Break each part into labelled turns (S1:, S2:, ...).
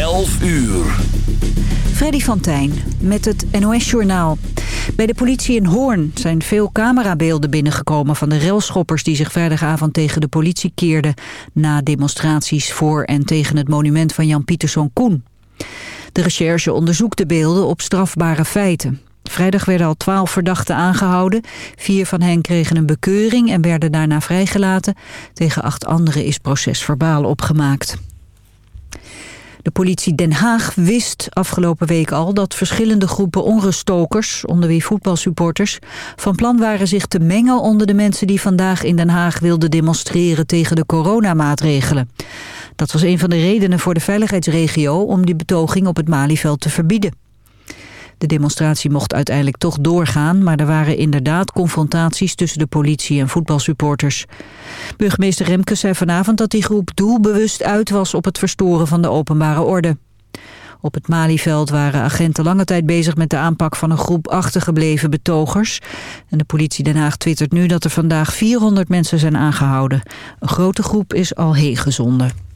S1: 11 uur.
S2: Freddy van Tijn met het NOS-journaal. Bij de politie in Hoorn zijn veel camerabeelden binnengekomen... van de relschoppers die zich vrijdagavond tegen de politie keerden... na demonstraties voor en tegen het monument van Jan Pieterszoon Koen. De recherche onderzoekt de beelden op strafbare feiten. Vrijdag werden al twaalf verdachten aangehouden. Vier van hen kregen een bekeuring en werden daarna vrijgelaten. Tegen acht anderen is procesverbaal opgemaakt. De politie Den Haag wist afgelopen week al dat verschillende groepen onruststokers, onder wie voetbalsupporters, van plan waren zich te mengen onder de mensen die vandaag in Den Haag wilden demonstreren tegen de coronamaatregelen. Dat was een van de redenen voor de veiligheidsregio om die betoging op het Malieveld te verbieden. De demonstratie mocht uiteindelijk toch doorgaan... maar er waren inderdaad confrontaties tussen de politie en voetbalsupporters. Burgemeester Remke zei vanavond dat die groep doelbewust uit was... op het verstoren van de openbare orde. Op het Malieveld waren agenten lange tijd bezig met de aanpak van een groep achtergebleven betogers. En de politie Den Haag twittert nu dat er vandaag 400 mensen zijn aangehouden. Een grote groep is al heen gezonden.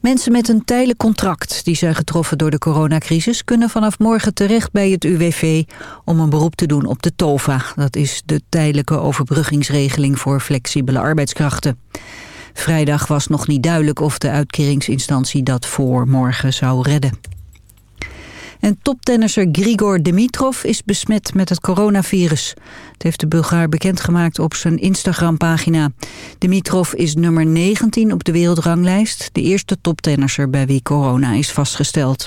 S2: Mensen met een tijdelijk contract die zijn getroffen door de coronacrisis... kunnen vanaf morgen terecht bij het UWV om een beroep te doen op de TOVA. Dat is de tijdelijke overbruggingsregeling voor flexibele arbeidskrachten. Vrijdag was nog niet duidelijk of de uitkeringsinstantie dat voor morgen zou redden. En toptennisser Grigor Dimitrov is besmet met het coronavirus. Dat heeft de Bulgaar bekendgemaakt op zijn Instagram-pagina. Dimitrov is nummer 19 op de wereldranglijst. De eerste toptennisser bij wie corona is vastgesteld.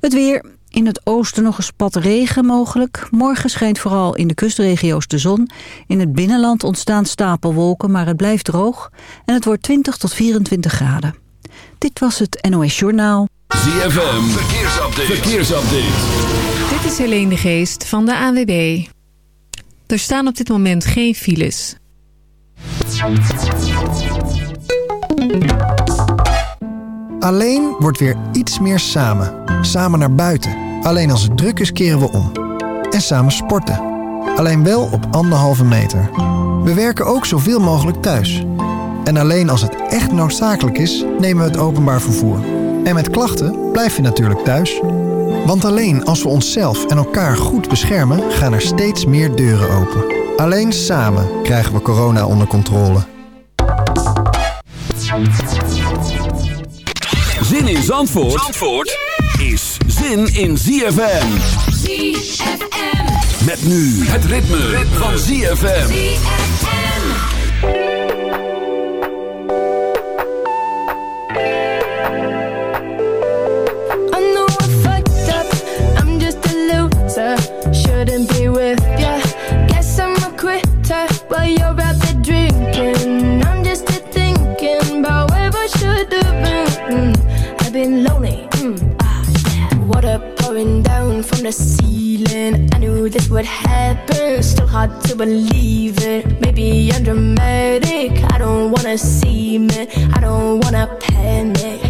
S2: Het weer. In het oosten nog een spat regen mogelijk. Morgen schijnt vooral in de kustregio's de zon. In het binnenland ontstaan stapelwolken, maar het blijft droog. En het wordt 20 tot 24 graden. Dit was het NOS Journaal.
S1: ZFM, verkeersupdate. verkeersupdate.
S3: Dit is Helene de Geest van de AWB. Er staan op dit moment geen files.
S4: Alleen wordt weer iets meer samen. Samen naar buiten. Alleen als het druk is keren we om. En samen sporten. Alleen wel op anderhalve meter. We werken ook zoveel mogelijk thuis. En alleen als het echt noodzakelijk is, nemen we het openbaar vervoer. En met klachten blijf je natuurlijk thuis. Want alleen als we onszelf en elkaar goed beschermen, gaan er steeds meer deuren open. Alleen samen krijgen we corona onder controle.
S1: Zin in Zandvoort, Zandvoort is zin in ZFM.
S5: ZFM.
S1: Met nu het ritme, van ZFM.
S6: The ceiling. I knew this would happen. Still hard to believe it. Maybe I'm dramatic. I don't wanna see me. I don't wanna panic.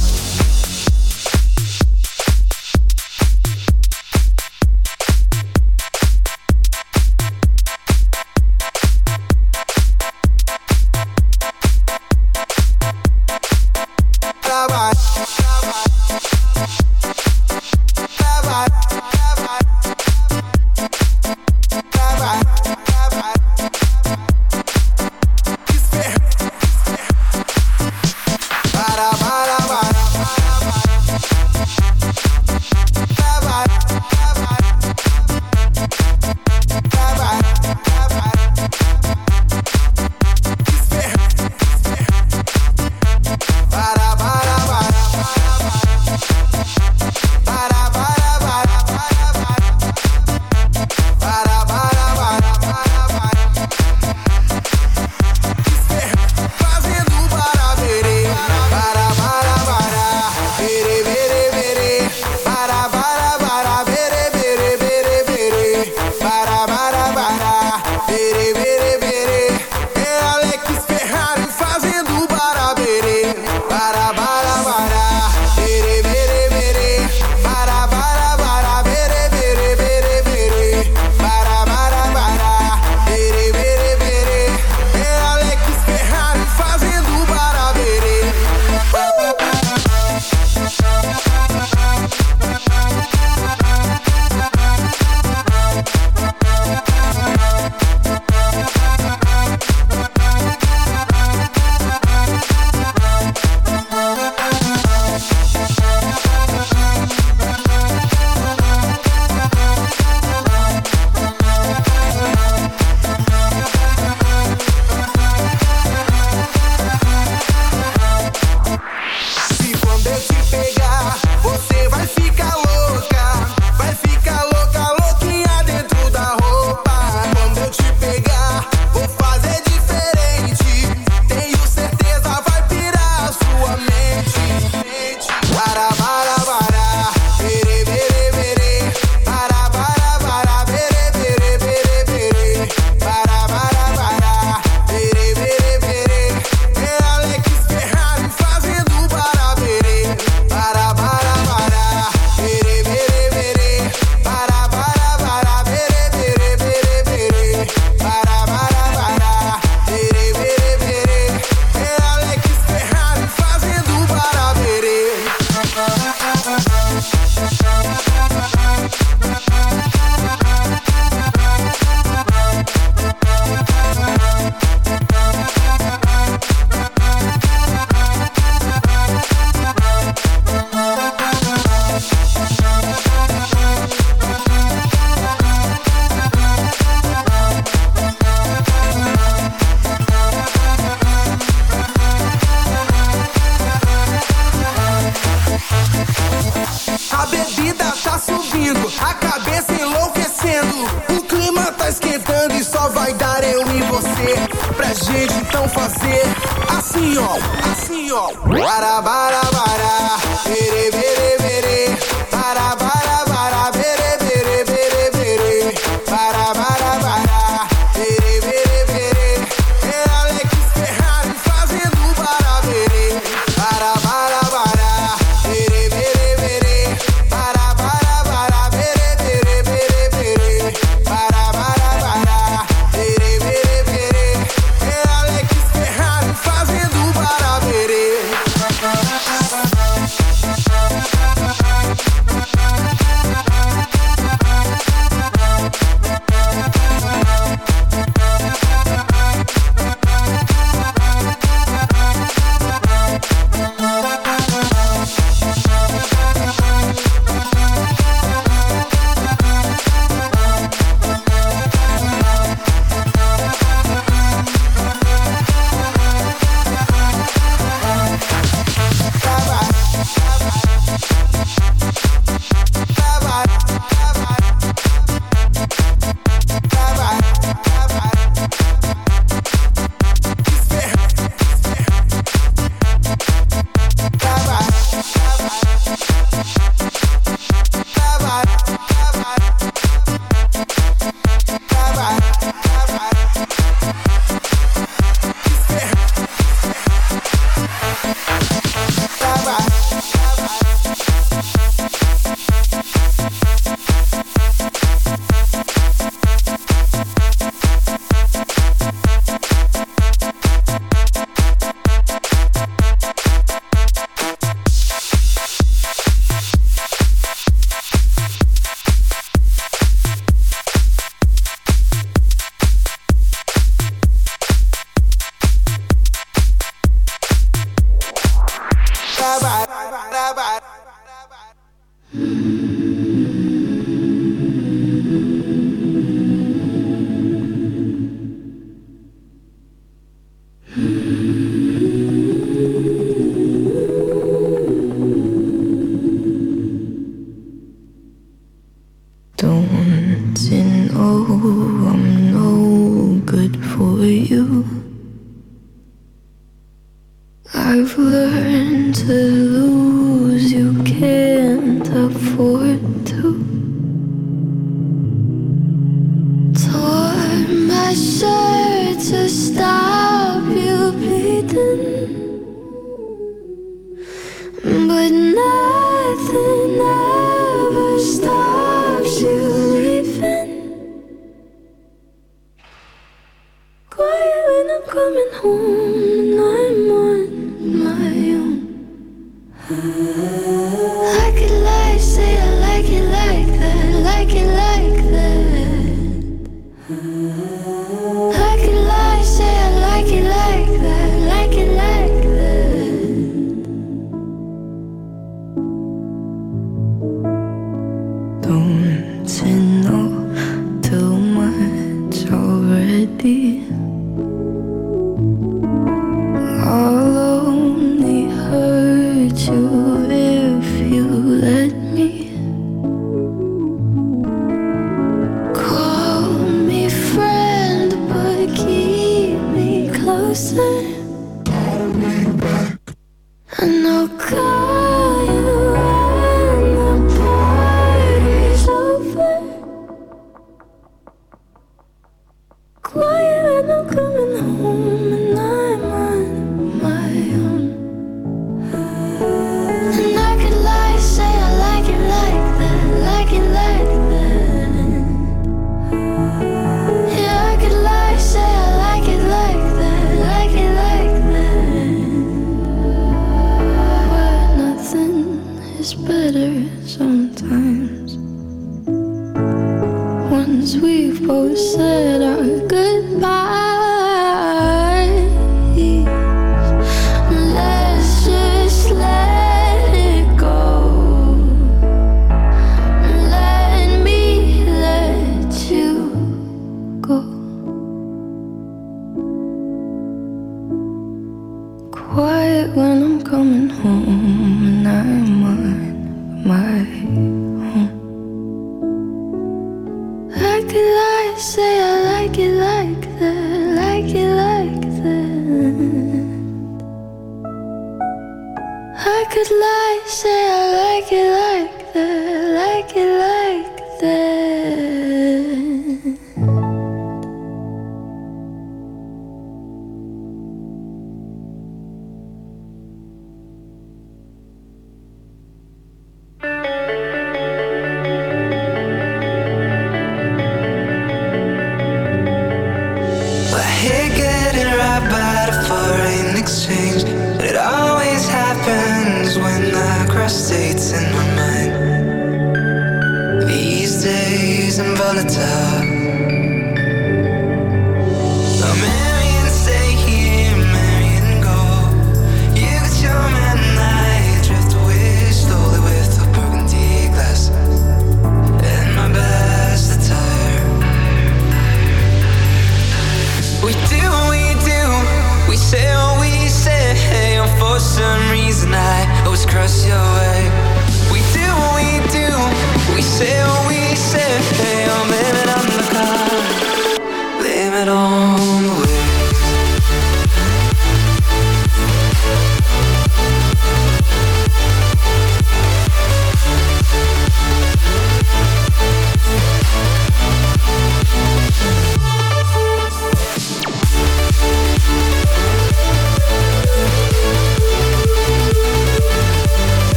S7: Coming home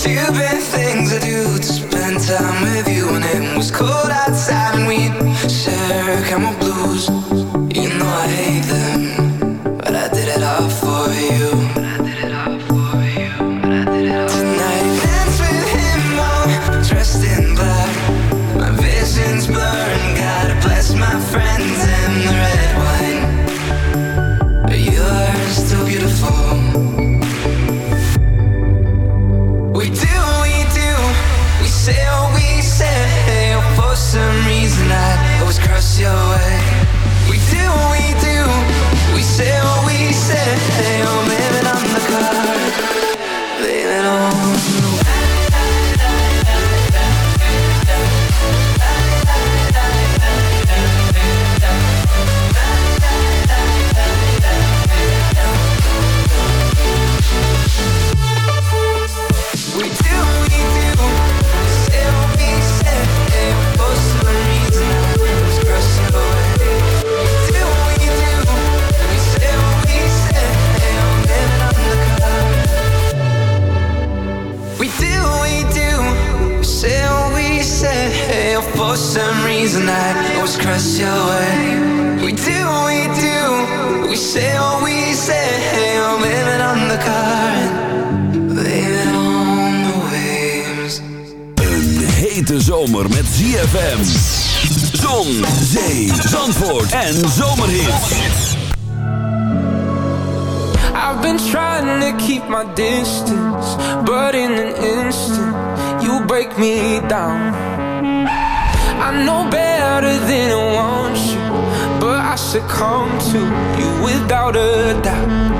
S8: stupid things I do to spend time with you. when it was cold outside, and we share camel blues. You know I hate
S9: that. en.
S10: I've been trying to keep my distance, but in an instant, you break me down. I know better than I want you, but I succumb to you without a doubt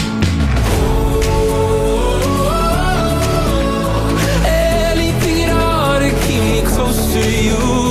S10: you.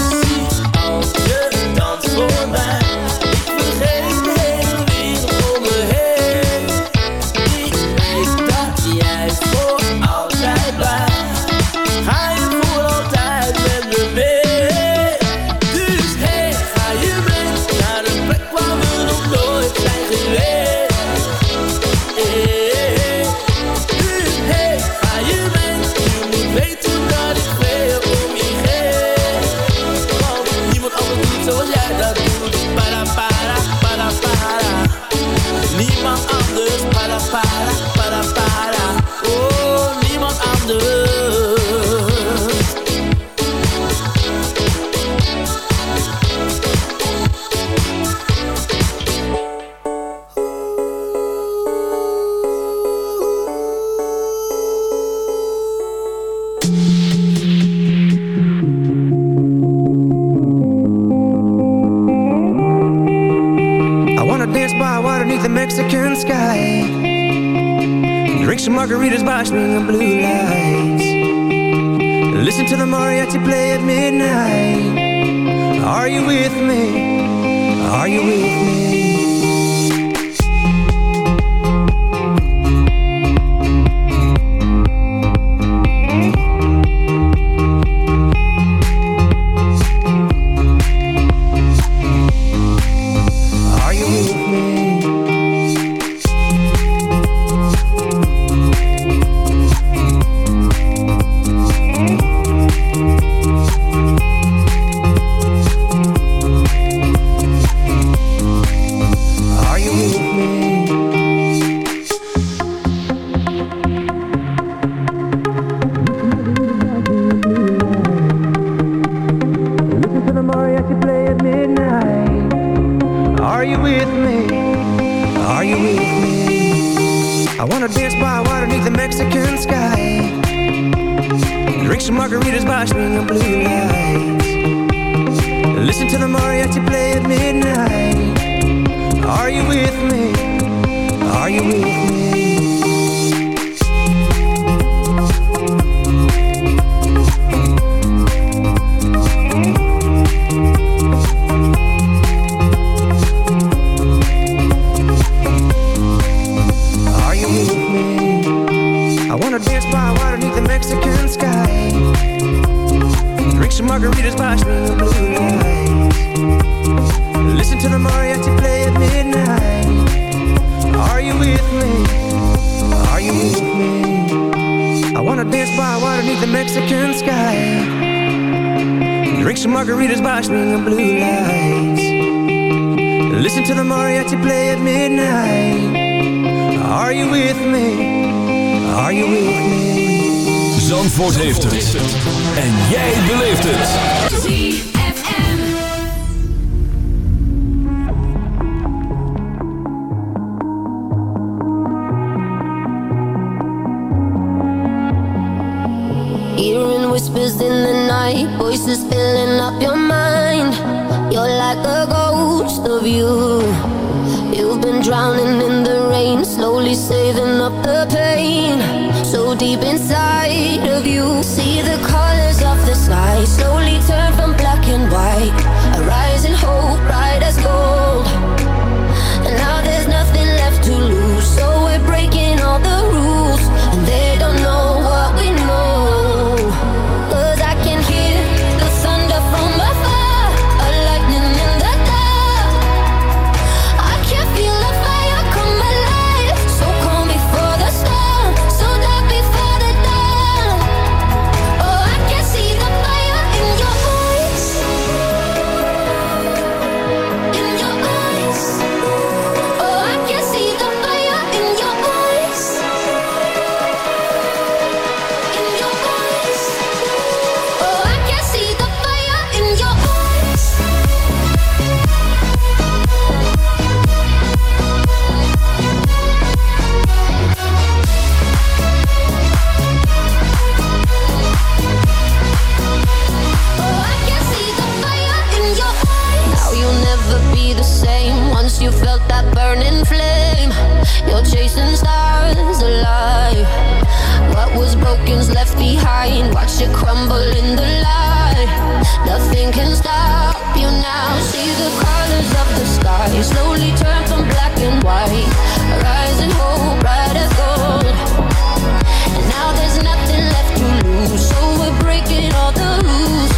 S11: pain. So deep inside of you See the colors of the sky slowly turn from black and white. crying, watch it crumble in the light. Nothing can stop you now. See the colors of the sky slowly turn from black and white. Rising hope, bright as gold. And now there's nothing left to lose, so we're breaking all the rules.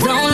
S11: don't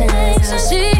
S12: She.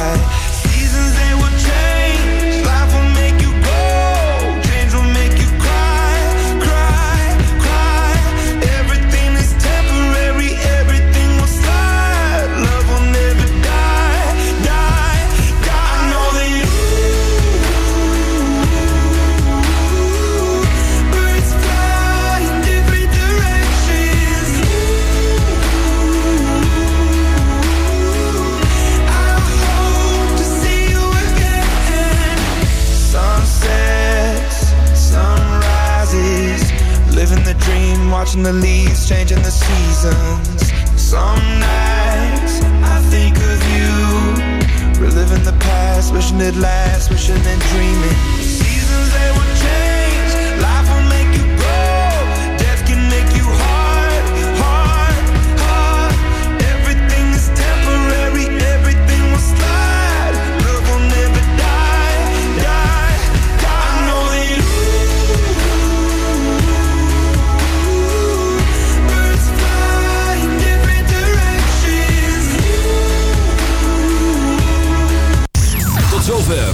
S13: Watching the leaves changing the seasons. Some nights I think of you, reliving the past, wishing it lasts, wishing and dreaming. Seasons they will change,